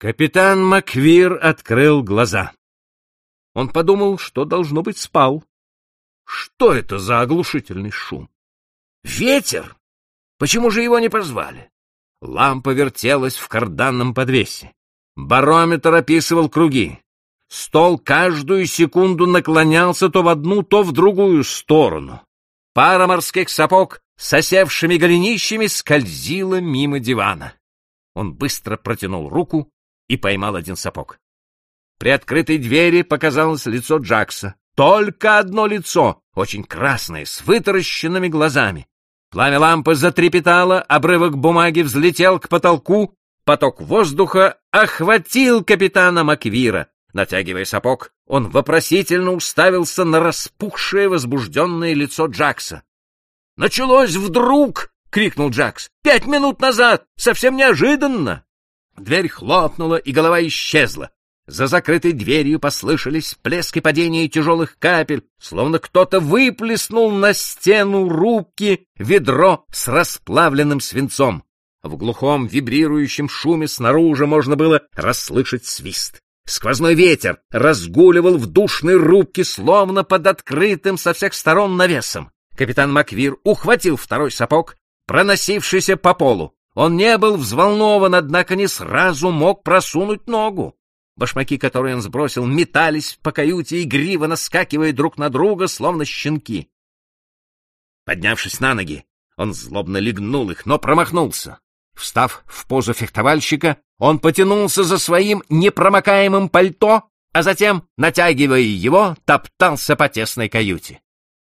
Капитан Маквир открыл глаза. Он подумал, что, должно быть, спал. Что это за оглушительный шум? Ветер! Почему же его не позвали? Лампа вертелась в карданном подвесе. Барометр описывал круги. Стол каждую секунду наклонялся то в одну, то в другую сторону. Пара морских сапог с осевшими голенищами скользила мимо дивана. Он быстро протянул руку и поймал один сапог. При открытой двери показалось лицо Джакса. Только одно лицо, очень красное, с вытаращенными глазами. Пламя лампы затрепетало, обрывок бумаги взлетел к потолку, поток воздуха охватил капитана Маквира. Натягивая сапог, он вопросительно уставился на распухшее возбужденное лицо Джакса. «Началось вдруг!» — крикнул Джакс. «Пять минут назад! Совсем неожиданно!» Дверь хлопнула, и голова исчезла. За закрытой дверью послышались плески падения тяжелых капель, словно кто-то выплеснул на стену рубки ведро с расплавленным свинцом. В глухом вибрирующем шуме снаружи можно было расслышать свист. Сквозной ветер разгуливал в душной рубке, словно под открытым со всех сторон навесом. Капитан Маквир ухватил второй сапог, проносившийся по полу. Он не был взволнован, однако не сразу мог просунуть ногу. Башмаки, которые он сбросил, метались по каюте, игриво наскакивая друг на друга, словно щенки. Поднявшись на ноги, он злобно легнул их, но промахнулся. Встав в позу фехтовальщика, он потянулся за своим непромокаемым пальто, а затем, натягивая его, топтался по тесной каюте.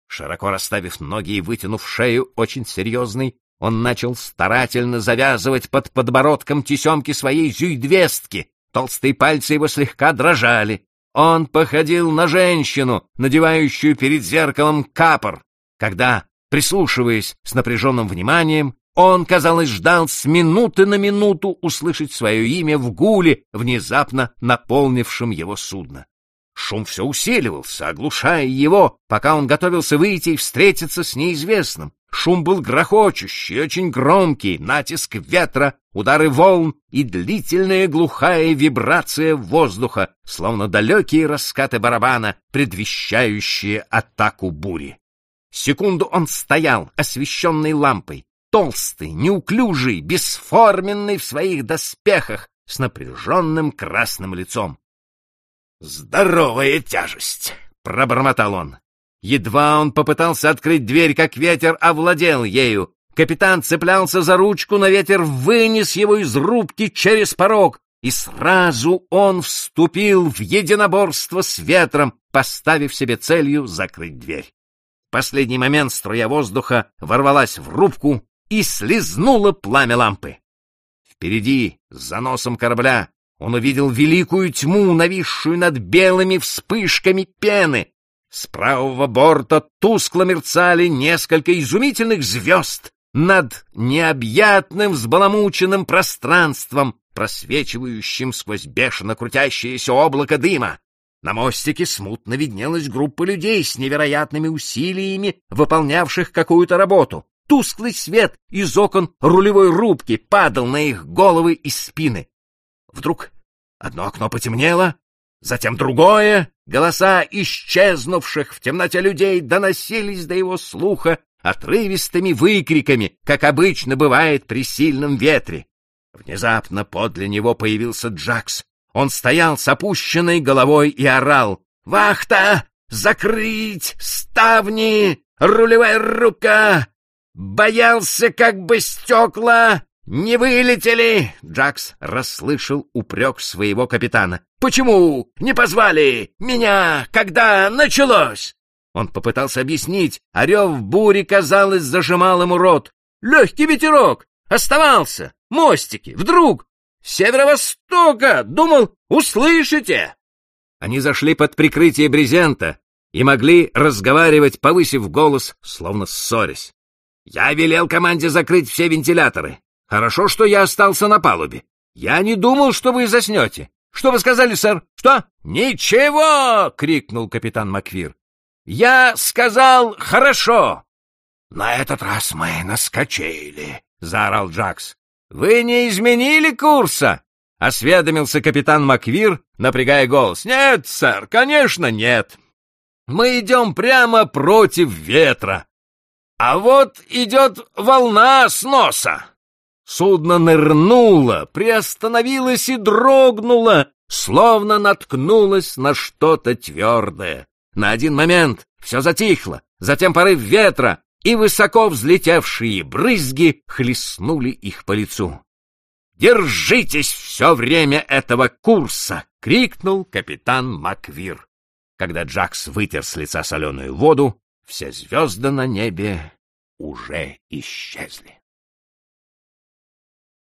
Широко расставив ноги и вытянув шею, очень серьезный, он начал старательно завязывать под подбородком тесемки своей зюйдвестки, Толстые пальцы его слегка дрожали. Он походил на женщину, надевающую перед зеркалом капор, когда, прислушиваясь с напряженным вниманием, он, казалось, ждал с минуты на минуту услышать свое имя в гуле, внезапно наполнившем его судно. Шум все усиливался, оглушая его, пока он готовился выйти и встретиться с неизвестным. Шум был грохочущий, очень громкий, натиск ветра, удары волн и длительная глухая вибрация воздуха, словно далекие раскаты барабана, предвещающие атаку бури. Секунду он стоял, освещенный лампой, толстый, неуклюжий, бесформенный в своих доспехах, с напряженным красным лицом. «Здоровая тяжесть!» — пробормотал он. Едва он попытался открыть дверь, как ветер овладел ею. Капитан цеплялся за ручку, но ветер вынес его из рубки через порог, и сразу он вступил в единоборство с ветром, поставив себе целью закрыть дверь. В последний момент струя воздуха ворвалась в рубку и слезнула пламя лампы. Впереди, за носом корабля, он увидел великую тьму, нависшую над белыми вспышками пены, с правого борта тускло мерцали несколько изумительных звезд над необъятным взбаламученным пространством, просвечивающим сквозь бешено крутящееся облако дыма. На мостике смутно виднелась группа людей с невероятными усилиями, выполнявших какую-то работу. Тусклый свет из окон рулевой рубки падал на их головы и спины. Вдруг одно окно потемнело, затем другое. Голоса исчезнувших в темноте людей доносились до его слуха отрывистыми выкриками, как обычно бывает при сильном ветре. Внезапно подле него появился Джакс. Он стоял с опущенной головой и орал. «Вахта! Закрыть! Ставни! Рулевая рука! Боялся, как бы стекла «Не вылетели!» — Джакс расслышал упрек своего капитана. «Почему не позвали меня, когда началось?» Он попытался объяснить, а рев бури, казалось, зажимал ему рот. «Легкий ветерок! Оставался! Мостики! Вдруг! Северо-востока! Думал, услышите!» Они зашли под прикрытие брезента и могли разговаривать, повысив голос, словно ссорясь. «Я велел команде закрыть все вентиляторы. Хорошо, что я остался на палубе. Я не думал, что вы заснете. Что вы сказали, сэр? Что? Ничего! крикнул капитан Маквир. Я сказал хорошо. На этот раз мы наскочили, заорал Джакс. Вы не изменили курса? осведомился капитан Маквир, напрягая голос. «Нет, сэр, конечно, нет. Мы идем прямо против ветра. А вот идет волна с носа». Судно нырнуло, приостановилось и дрогнуло, словно наткнулось на что-то твердое. На один момент все затихло, затем порыв ветра, и высоко взлетевшие брызги хлестнули их по лицу. «Держитесь все время этого курса!» — крикнул капитан Маквир. Когда Джакс вытер с лица соленую воду, все звезды на небе уже исчезли.